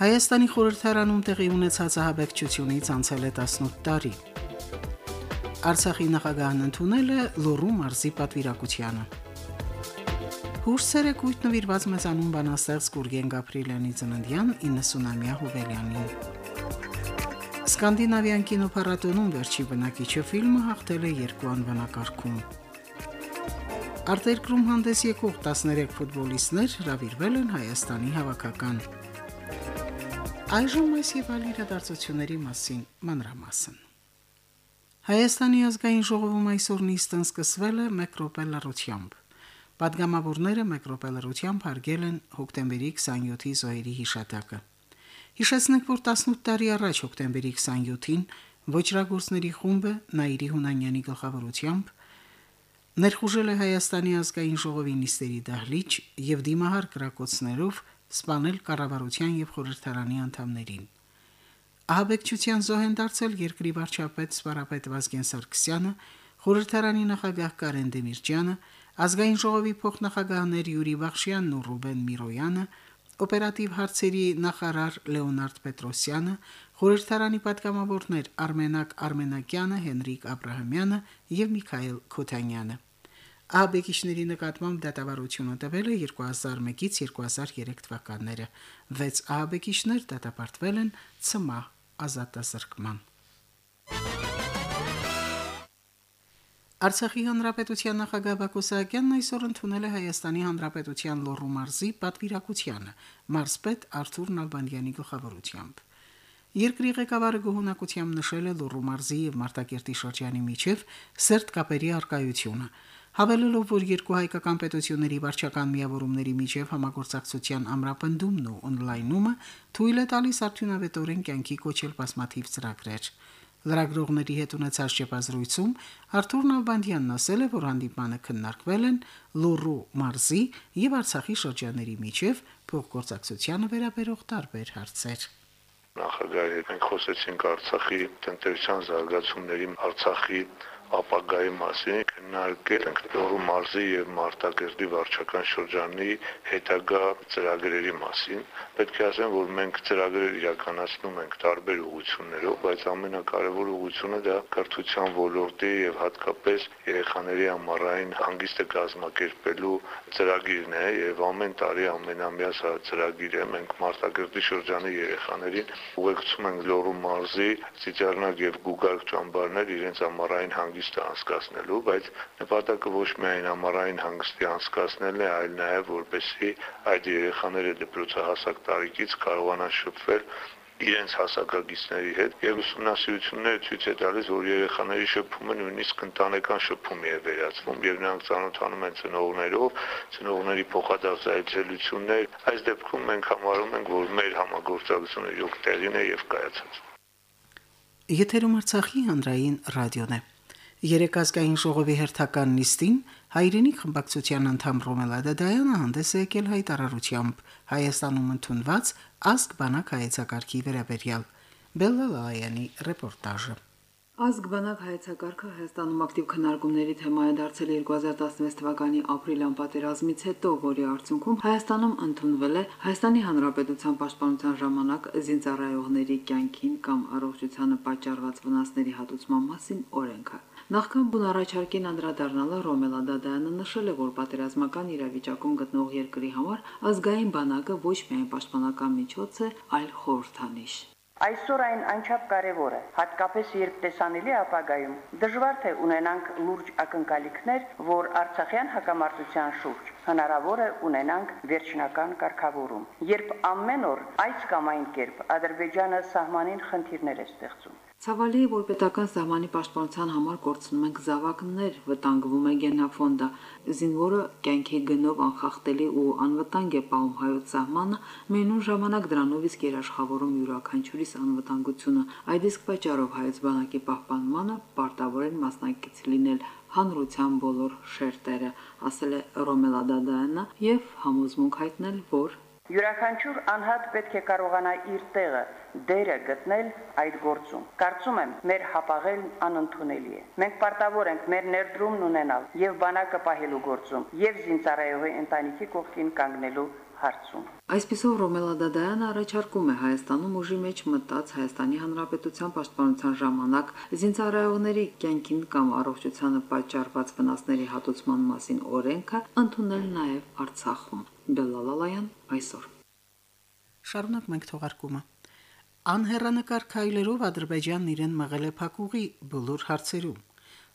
Հայաստանի խորհրդարանում տեղի ունեցած ահաբեկչությունից անցել է 18 տարի։ Արցախի նախագահն ընդունել է Լոռու մարզի պատվիրակությանը։ Հուրսերը կույտ նվիրված մեծանուն բանաստեղծ Գուրգեն Գաբրիելյանի ծննդյան 90-ամյա հուբելյանին։ Սկանդինավյան կինոփառատոնում վերջի բնակիչը ֆիլմը հաղթել է երկու անվանակարգում։ Արտերկրում հանդես եկող 13 ֆուտբոլիստներ հravirվել են Հայաստանի հավաքական Այժմ այս եւ այլ իրադարձությունների մասին մանրամասն։ Հայաստանի ազգային ժողովում այսօր նիստն սկսվել է 1 րոպե լռությամբ։ Պատգամավորները 1 րոպե լռությամբ հարգել են հոկտեմբերի 27-ի զոհերի հիշատակը։ Հիշեցնենք, որ 18 տարի առաջ հոկտեմբերի 27-ին ոչրագործների խումբը Նաիրի Հունանյանի գլխավորությամբ ներխուժել է Հայաստանի ազգային ժողովի նիստերի դահլիճ եւ դիմահար կրակոցներով սպանել կառավարության եւ խորհրդարանի անդամներին։ Ահաբեկչության զոհ են դարձել երկրի վարչապետ Սվարապետ Վազգեն Սարգսյանը, խորհրդարանի նախագահ Կարեն Դեմիրճյանը, ազգային ժողովի փոխնախագահներ Յուրի Բախշյանն ու Ռուբեն Միրոյանը, օպերատիվ հարցերի նախարար Լեոնարդ Պետրոսյանը, խորհրդարանի պատգամավորներ Արմենակ Արմենակյանը, Հենրիկ Աբրահամյանը եւ Միքայել Քոթանյանը։ Աբեկիչների նկատմամբ դատավարությունը տվել է 2001-ից 2003 թվականները։ 6 աբեկիչներ դատապարտվել են ՑՄԱ ազատազրկման։ Արցախի հանրապետության նախագահ Բակո Սահակյանն այսօր ընդունել է Հայաստանի հանրապետության Լոռու մարզի պատվիրակությանը մարզպետ Արթուր Նալբանդյանի գլխավորությամբ։ Երկրի ղեկավարը գոհունակությամբ նշել է Լոռու մարզի եւ Մարտակերտի շրջանի միջև սերտ կապերի արկայությունը Հավելելով, որ երկու հայկական պետությունների վարչական միավորումների միջև համագործակցության ամրապնդումն ու օնլայնումը թույլ է տալիս արդյունավետորեն կյանքի կոչել բազմաթիվ ծրագրեր։ Լրագրողների հետ ունեցած շփազրույցում Արթուր Նալբանդյանն ասել է, որ հանդիպանը քննարկվել են Լոռու մարզի եւ Արցախի շրջանների միջև փոխգործակցությանը վերաբերող տարբեր հարցեր նախագահի հետ մենք խոսեցինք Արցախի տնտեսության զարգացումների, Արցախի ապագայի մասին քննարկել ենք Լոռու մարզի եւ Մարտակերտի վարչական շրջանի հետագա ծրագրերի մասին։ Պետք է ասեմ, որ մենք ծրագրեր իրականացնում ենք տարբեր ուղություններով, բայց ամենակարևոր ուղությունը դա կրթության ոլորտի եւ հատկապես երեխաների ամառային հանգիստը կազմակերպելու ծրագիրն է եւ ամեն տարի ամենամյա սա ծրագիր է։ Մենք Մարտակերտի շրջանի երեխաներին ուղեկցում ենք Լոռու մարզի Ծիծեռնակ եւ Գուգարք ճամբարներ իրենց ամառային հանգիստ հանգիստը անցկացնելու, բայց նպատակը ոչ միայն ամառային հանգստի անցկացնելն է, այլ նաև որպեսզի այդ երեխաները դպրոցահասակ տարիքից կարողանան շփվել իրենց հասակագիցների հետ եւ ուսումնասիրությունները ցույց է տալիս, որ երեխաների շփումը նույնիսկ ընտանեկան շփումի է վերածվում եւ նրանք ծանոթանում են ծնողներով, ծնողների փոխադարձայցելություններ։ Այս դեպքում մենք համարում ենք, որ մեր համագործակցությունը իրոք տեղին է եւ կայացած։ Եթերում Արցախի հանրային ռադիոն է։ Երեք ազգային ժողովի հերթական նիստին հայրենիք խմբակցության անդամ Ռոմելա Դադայանը հանդես է եկել հայտարարությամբ Հայաստանում ընդունված ազգ բանակ հայեցակարգի վերաբերյալ Բելլալայանի ռեպորտաժը Ազգ բանակ հայեցակարգը Հայաստանում ակտիվ քննարկումների թեմա է դարձել 2016 թվականի ապրիլյան պատերազմից հետո, որի արդյունքում Հայաստանում ընդունվել է Հայաստանի Հանրապետության պաշտպանության ժամանակ զինծառայողների կյանքին կամ առողջությանը պատճառված վնասների հատուցման մասին օրենքը։ Նախքան բուն առաջարկին անդրադառնալը Ռոմելա Դադայանը նշել է, որ պատերազմական իրավիճակում գտնող երկրի համար ազգային բանակը ոչ միայն պաշտպանական միջոց է, այլ խորհրդանիշ։ Այսօր այն անչափ կարևոր է, հատկապես երբ տեսանելի ապագայում դժվար թե ունենանք լուրջ ակնկալիքներ, որ Արցախյան հակամարտության շուրջ հնարավոր է ունենանք վերջնական կարգավորում, երբ ամեն օր այս կամ այն կերպ Ադրբեջանը սահմանին խնդիրներ է ստեղծում։ Ցավալի է, որ պետական սահմանի պաշտպանության համար կորցնում ենք զավակներ, վտանգվում է գենաֆոնդը։ Զինվորը կյանքի գնով անխախտելի ու անվտանգ է պահում հայոց սահմանը, մենուն ժամանակ դրանով իսկ երաշխավորում յուրաքանչյուրիս անվտանգությունը։ Այդ իսկ պատճառով հայոց բանակի պահպանմանը պարտավոր են մասնակից լինել հանրության բոլոր շերտերը, ասել է Ռոմելա Դադայանը եւ համոզմունք հայտնել, որ Յուրաքանչյուր անհատ պետք է կարողանա իր տեղը, դերը գտնել այդ գործում։ Կարծում եմ, մեր հապաղելն անընդունելի է։ Մենք պարտավոր ենք մեր ներդրումն ունենալ եւ բանակը պահելու գործում, եւ զինծառայողի ընտանիքի կողքին կանգնելու հարցում։ Այսպիսով Ռոմելա Դադայանը առաջարկում է Հայաստանում ուժի մեջ մտած Հայաստանի Հանրապետության պաշտպանության ժամանակ զինծառայողների կյանքին կամ առողջությանը պատճառված վնասների հատուցման մասին օրենքը ընդունել նաև Արցախում։ Բելալալայան այսօր։ Շարունակ մենք թողարկումը։ Անհերանկար քայլերով Ադրբեջանն իրեն մղել է փակուղի բոլոր հարցերում։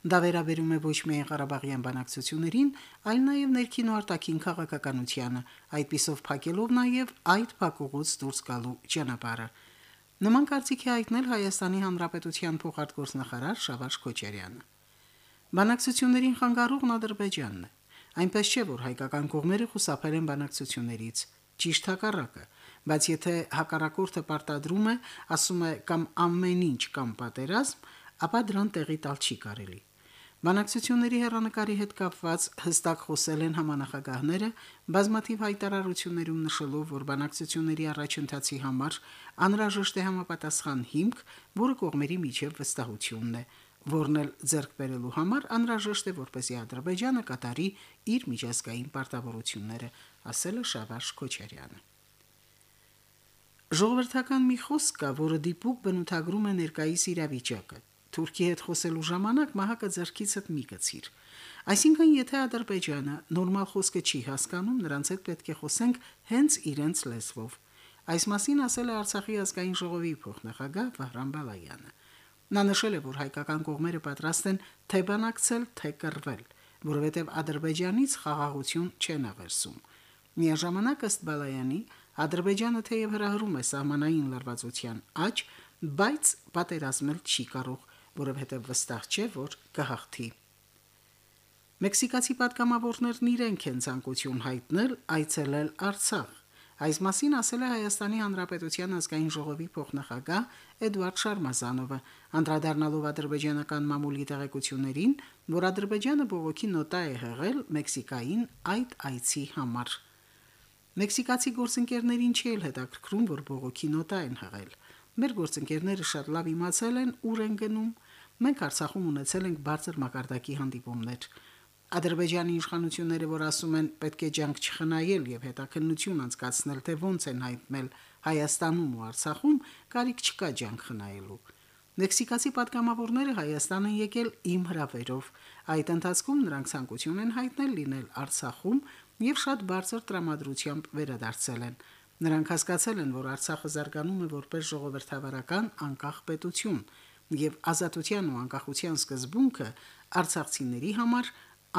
Դա վերաբերում է ոչ միայն Ղարաբաղյան բանակցություններին, այլ նաև ներքին ու արտաքին քաղաքականությանը, այդպիսով փակելով նաև այդ փակուղուց դուրս գալու ճանապարհը։ Նման կարծիքի հայտնել Հայաստանի Հանրապետության փոխարտգործնախարար Շավարժ Քոչարյանը։ Բանակցություններին խանգարողն Ադրբեջանն է։ Այնպես չէ, որ հայկական կողմերը խուսափել են բանակցություններից, ճիշտ հակառակը, բայց եթե հակառակորդը պարտադրում է, ասում է կամ ամեն ինչ կամ պատերազմ, ապա դրան տեղի տալ չի կարելի։ Բանակցությունների հերանեկարի հետ կապված հստակ խոսել են համանախագահները, բազմաթիվ հայտարարություններում նշելով, որ բանակցությունների առաջընթացի համար անհրաժեշտ է համապատասխան հիմք, որը կողմերի միջև վստահությունն է, որն էլ ձեռք բերելու համար անհրաժեշտ է, որպեսզի Ադրբեջանը կատարի իր միջազգային պարտավորությունները, ասել է Շավարժ Քոչարյանը։ Ժողովրդական մի խոսք կա, որը դիպուկ բնութագրում է ներկայիս իրավիճակը։ Թուրքի հետ խոսելու ժամանակ մահակը ձեռքիցդ մի գցիր։ Այսինքն, եթե Ադրբեջանը նորմալ խոսքը չի հասկանում, նրանց հետ պետք է խոսենք հենց իրենց լեզվով։ Այս մասին ասել է Արցախի ազգային ժողովի փոխնախագահ Վահրամ Բալայանը։ Նա նշել է, որ հայկական կողմերը պատրաստ են թե բանակցել, թե կռվել, որովհետև Ադրբեջանից խաղաղություն չեն աղերսում։ Միաժամանակ ըստ Բալայանի Ադրբեջանը թեև հրահրում է սահմանային լարվածության աճ, բայց պատերազմել չի կարող, որովհետև վստահ չէ, որ կհաղթի։ Մեքսիկացի պատգամավորներն իրենք են ցանկություն հայտնել այցելել Արցախ։ Այս մասին ասել է Հայաստանի Հանրապետության ազգային ժողովի փոխնախագահ Էդվարդ Շարմազանովը, անդրադառնալով ադրբեջանական մամուլի տեղեկություններին, որ Ադրբեջանը բողոքի նոտա է հղել Մեքսիկային այդ այցի համար։ Մեքսիկացի գործընկերներին չի հետաքրքրում, որ բողոքի նոտա են հղել։ Մեր գործընկերները շատ լավ իմացել են ուր են գնում։ Մենք Արցախում ունեցել ենք բարձր մակարդակի հանդիպումներ։ Ադրբեջանի իշխանությունները, որ ասում են պետք է ջանք չխնայել եւ հետաքննություն անցկացնել, թե ոնց են հայտնել Հայաստանում ու Արցախում, կարիք չկա ջանք խնայելու։ Մեքսիկացի պատգամավորները Հայաստան են եկել իմ հրավերով։ Այդ ընթացքում նրանք ցանկություն են հայտնել լինել Արցախում եւ շատ բարձր տրամադրությամբ վերադարձել են։ Նրանք հասկացել են, որ Արցախը զարգանում է որպես ժողովրդավարական անկախ պետություն եւ ազատության ու անկախության սկզբունքը արցախցիների համար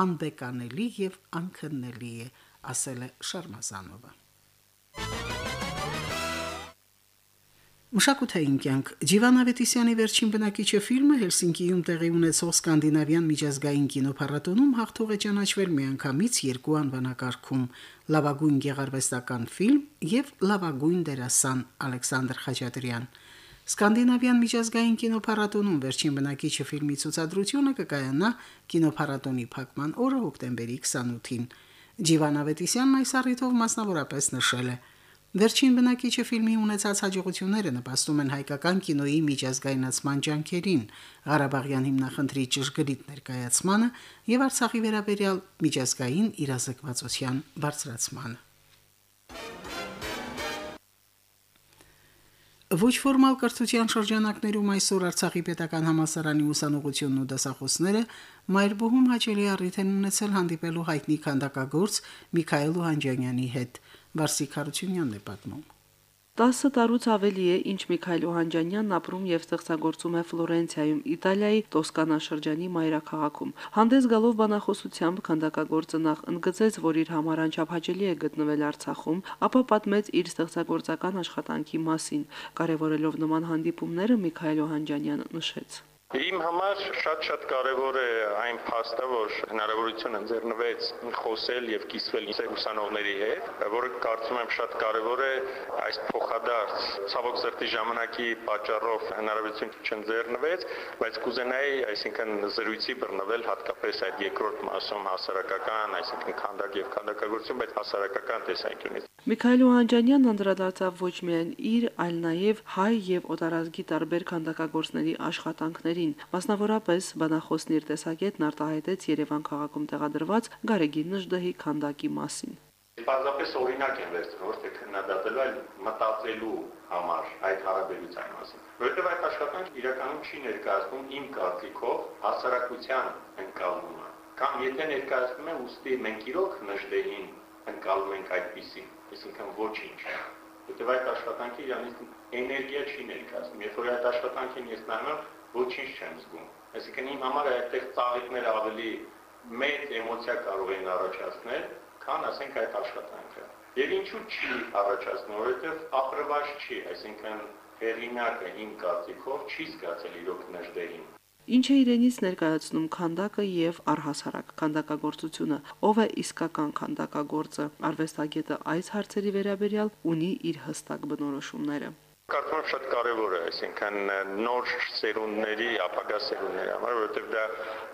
անբեկանելի եւ անքննելի է, ասել է Շարմազանովը։ Մշակութային կյանք Ջիվան Ավետիսյանի վերջին բնակիչը ֆիլմը Հելսինկիում տեղի ունեցող սկանդինավյան միջազգային կինոփառատոնում հաղթող է ճանաչվել միանգամից երկու անվանակարգում՝ լավագույն գեղարվեստական ֆիլմ եւ լավագույն դերասան Ալեքսանդր Խաչատրյան։ Սկանդինավյան միջազգային կինոփառատոնում վերջին բնակիչը ֆիլմի ցուցադրությունը կկայանա կինոփառատոնի փակման օրը հոկտեմբերի 28-ին։ Ջիվան Ավետիսյանն այս առիթով մասնավորապես նշել է. Վերջին բնակիչը ֆիլմի ունեցած հաջողությունները նպաստում են հայկական կինոյի միջազգայնացման ջանքերին, Ղարաբաղյան հիմնախնդրի ճշգրիտ ներկայացմանը եւ Արցախի վերաբերյալ միջազգային իրազեկվածության բարձրացմանը։ Ոչ ֆորմալ կրթության շրջանակներում այսօր Արցախի պետական համասարանի ուսանողությունն ու դասախոսները Մայրբոհում հաճելի առիթ են ունեցել հանդիպելու հայտնի քանդակագործ Միքայել Օհանջանյանի հետ։ Վարսիկ Հարությունյանն է պատմում։ 10 տարուց ավելի է, ինչ Միքայել Օհանջանյանն ապրում եւ ստեղծագործում է Ֆլորենցիայում, Իտալիայի Տոսկանա շրջանի մայրաքաղաքում։ Հանդես գալով բանախոսությամբ քանդակագործը նախ ընդգծեց, որ իր համար անչափահաճելի է գտնվել Արցախում, ապա պատմեց իր ստեղծագործական աշխատանքի մասին։ Կարևորելով նման հանդիպումները Միքայել Օհանջանյանը նշեց. Իմ համար շատ-շատ կարևոր է այն փաստը, որ հնարավորություն ընձեռնվեց խոսել եւ կիսվել ուսանողների հետ, որը կարծում եմ շատ կարևոր է այս փոխադարձ ցավոք սրտի ժամանակի պատճառով հնարավորություն չընձեռնվեց, բայց կուզենայի, այսինքն զրույցի բռնվել հատկապես այդ երկրորդ մասում հասարակական, այսինքն քանդակ եւ քանդակագործություն, բայց հասարակական տեսանկյունից։ Միքայել Օհանջանյանն անդրադարձավ ոչ միայն իր, այլ նաև հայ եւ օտարազգի տարբեր քանդակագործների աշխատանքներին։ Մասնավորապես բանախոսն իր տեսակետն արտահայտեց Երևան քաղաքում տեղադրված Գարեգին Նժդեհի քանդակի մասին։ Պարզապես օրինակ եմ վերցնում, ոչ թե քննադատելու, այլ մտածելու համար այդ հարաբերության մասին։ Որովհետև այդ աշխատանքը իրականում չի ներկայացնում իմ կարծիքով հասարակության ընկալումը։ Կամ եթե ներկայացնում է, ուստի մենք իրոք Նժդեհին ընկալում ենք այդպիսին այսինքն ոչինչ։ Որտեւ այդ աշխատանքը իրանից էներգիա չի ներկայացնում։ Երբ որ այդ աշխատանքին ես նայում ոչինչ չեմ զգում։ Այսինքն իմ համար այդտեղ ծաղիկները ավելի մեծ էմոցիա կարող են առաջացնել, քան ասենք այդ աշխատանքը։ Եվ ինչու չի առաջացնում, որովհետեւ ապրված չի, այսինքն հերինակը իմ կարծիքով չի զգացել իրոք նժդերին Ինչ է իրենից ներկայացնում քանդակը եւ առհասարակ քանդակագործությունը, ով է իսկական քանդակագործը։ Արվեստագետը այս հարցերի վերաբերյալ ունի իր հստակ բնորոշումները։ շատ կարևոր է, այսինքն նոր սերունդների, ապագա սերունդների համար, որովհետև դա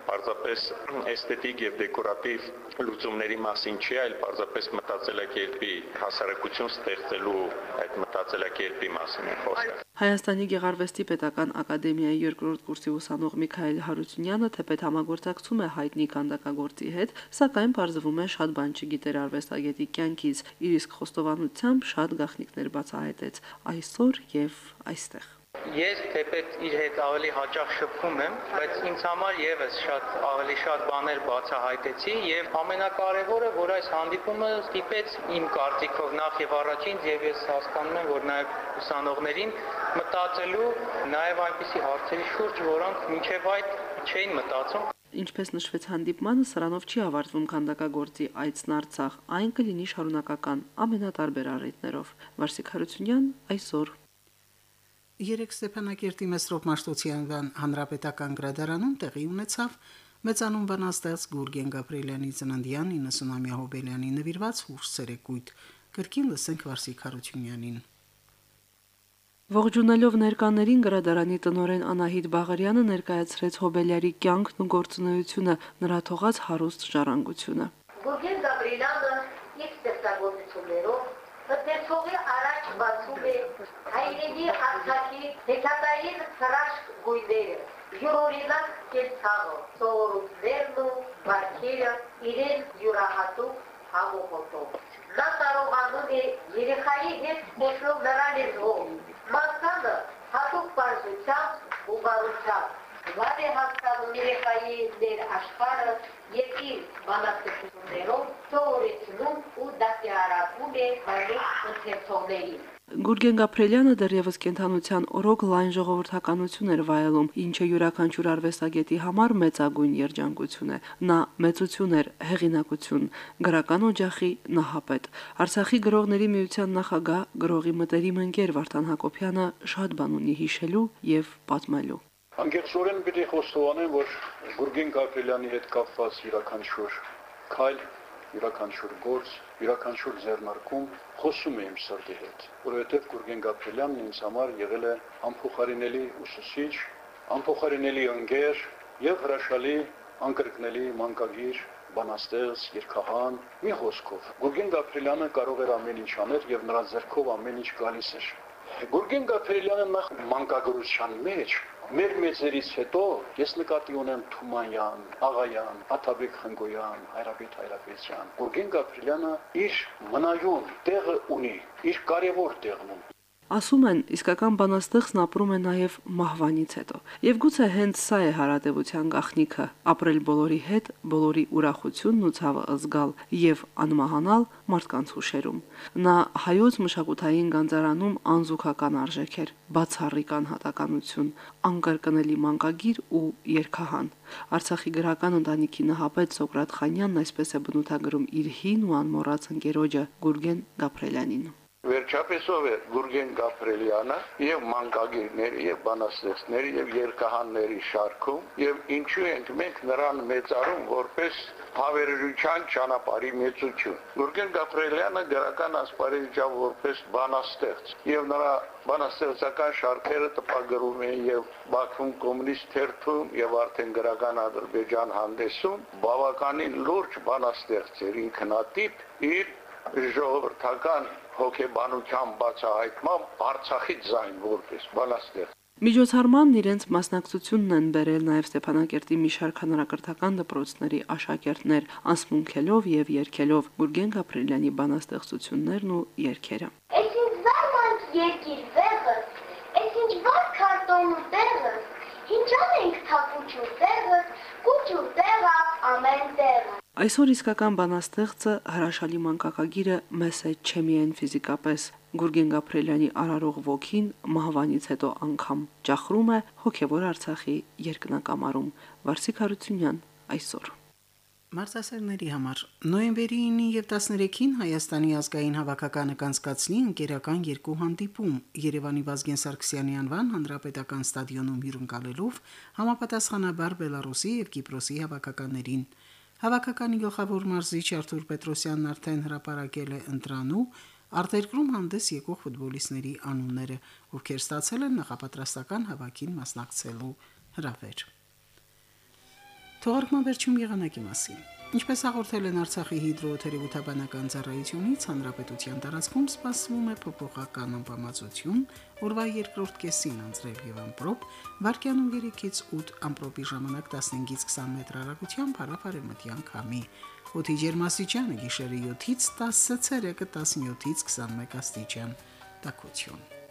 պարզապես էսթետիկ եւ դեկորատիվ լուծումների մասին չի, այլ պարզապես մտածելակերպի հասարակություն ստեղծելու այդ մտածելակերպի մասին է խոսքը։ Հայաստանի Գեղարվեստի Պետական Ակադեմիայի երկրորդ կուրսի ուսանող Միքայել Հարությունյանը թեպետ համագործակցում է հայտնի կանդակագործի հետ, սակայն բարձվում է շատ բան չգիտեր արվեստագետի կյանքից, իր իսկ խոստովանությամբ շատ գաղտնիքներ բացահայտեց այսօր եւ այստեղ։ Ես թեպետ իր հետ ավելի հաճախ շփվում եմ, բայց ինձ համար եւս շատ ավելի շատ բաներ բացահայտեցի եւ ամենակարևորը, որ այս հանդիպումը ստիպեց իմ կարծիքով նախ եւ առաջին եւ ես հասկանում եմ, որ նաեւ ուսանողներին մտածելու նաեւ այնպիսի հարցերի շուրջ, որոնք մինչեւ այդ չէին մտածում Ինչպես նշվեց հանդիպմանը, սրանով չի ավարտվում քանդակագործի այցն Արցախ, այն կլինի շարունակական ամենատարբեր առիթներով։ Վարսիկ Հարությունյան այսօր Երեք Ստեփանակերտի Մեսրոպ Մաշտոցյանվան հանրապետական գրադարանում տեղի ունեցավ մեծանուն բանաստեղծ Գուրգեն Գաբրիելյանի ծննդյան 90-ամյա հոբելյանի նվիրված հուշ ցերեկույթ։ Կրկին լսենք Վարսիկ Հարությունյանին։ Ողջունելով ներկաներին գրադարանի տնորեն Անահիտ Բաղարյանը ներկայացրեց Հոբելյարի կյանքն ու գործունեությունը, նրա թողած հարուստ ժառանգությունը։ Գուրգեն Գաբրիելյանը իր ստեղծագործություններով Մտնեցողի առաջ բացում է motive. Գուրգեն Գաբրելյանը դեռևս կենթանության օրոք լայն ժողովրդականություն էր վայելում, ինչը յուրաքանչյուր արվեստագետի համար մեծագույն երջանկություն է։ Նա մեծություն էր, հեղինակություն, գրական օջախի նահապետ։ Արցախի գրողների միության նախագահ, գրողի մտերիմ ընկեր Վարդան Հակոբյանը շատ բան ունի հիշելու եւ պատմելու։ Անկեղծորեն պիտի խոստովանեմ, որ Գուրգեն Գաբրելյանի հետ կապված յուրաքանչյուր քայլ, յուրաքանչյուր գործ, յուրաքանչյուր ձեռնարկում խոսում է իմ սրտի հետ, որովհետև Գուրգեն Գաբրելյանն ինձ համար եղել է անփոխարինելի ուսուցիչ, անփոխարինելի ընկեր եւ հրաշալի անկրկնելի մանկագիր բանաստեղծ, երկհան, մի խոսքով։ Գուրգեն Գաբրելյանը կարող էր ամեն ինչ անել եւ նրա ձեռքով ամեն ինչ գալիս էր։ Գուրգեն Գաբրելյանը նախ մանկագրության մեջ Մեր մեծերից հետո ես նկատի ունեմ Թումանյան, Աղայան, Աթաբեկ Խնգոյան, Հայրապետ Հայրապետյան։ Գուրգեն Գաբրիելյանը իր մնայուն տեղը ունի, իր կարևոր տեղն ունի։ Ասում են, իսկական բանաստեղծն ապրում է նաև մահվանից հետո։ Եվ գուցե հենց սա է հարատեվության գաղտնիքը՝ ապրել բոլորի հետ, բոլորի ուրախությունն ու ցավը զգալ եւ անմահանալ մարդկանց հուշերում։ Նա հայոց մշակութային գանձարանում անզուգական արժեք էր, բացառիկ անհատականություն, անկրկնելի մանկագիր ու երկհան։ Արցախի գրական ընտանիքի նահապետ Սոկրատ Խանյանն այսպես է բնութագրում իր հին ու անմոռաց ընկերոջը Գուրգեն Գաբրելյանին։ Վերջապես ով է Գուրգեն Գաբրելյանը եւ մանկագիրների եւ բանաստեղծների եւ երկհանների շարքում եւ ինչու ենք մենք նրան մեծարում որպես հավերժության ճանապարհի մեծություն։ Գուրգեն Գաբրելյանը գրական ասպարեզի որպես բանաստեղծ եւ նրա բանաստեղծական շարքերը տպագրում են եւ Բաքվում կոմունիստ թերթում եւ արդեն գրական Ադրբեջան հանդեսում բավականին լուրջ բանաստեղծ էր ինքնատիպ իր ժողովրդական հոգեբանության բացահայտմամբ Արցախի ձայն որպես բանաստեղծ Միջոցառմանն իրենց մասնակցությունն են բերել նաև Ստեփանակերտի մի շարք հանրակրթական դպրոցների աշակերտներ, անսմունքելով եւ երգելով Գուրգեն Գաբրելյանի բանաստեղծություններն ու երգերը։ Էս ինչ վարմանք երկիր վեղը, էս ինչ վար քարտոն ու տեղը, ինչան ենք թափուչու տեղը, կուչու տեղը, ամեն տեղը։ Այսօր իսկական բանաստեղծը հրաշալի մանկակագիրը մեզ է չէ միայն ֆիզիկապես Գուրգեն Գաբրելյանի արարող ոգին մահվանից հետո անգամ ճախրում է հոգևոր Արցախի երկնակամարում Վարսիկ Հարությունյան այսօր Մարզասերների համար նոյեմբերի 9-ին եւ 13-ին Հայաստանի ազգային հավաքականը կանցկացնի ընկերական երկու հանդիպում Երևանի Վազգեն Սարգսյանի անվան հանրապետական ստադիոնում հյուրընկալելով համապատասխանաբար Բելարուսի եւ Կիպրոսի հավաքականներին Հավաքականի գլխավոր մարզիչ Արթուր Պետրոսյանն արդեն հրապարակել է ընտրանու արտերկրում հանդես եկող ֆուտբոլիստների անունները, ովքեր ստացել են նախապատրաստական հավաքին մասնակցելու հրավեր։ Թողարկման վերջում եղանակի մասին։ Ինչպես հաղորդել են Արցախի հիդրոթերապևտաբանական ծառայությունից, հանրապետության տարածքում սպասվում է փոփոխական ամպամածություն, օրվա երկրորդ կեսին անձրև եւ ամպրոպ, վարկյանում 3-ից 8 ամպրոպի ժամանակ 15-ից 20 մետր հեռագությամբ հարավարեմտյան քամի։ Օդի ջերմաստիճանը գիշերը 7-ից 10 ցելսիուսը, 17-ից 21 աստիճան։ Տակություն։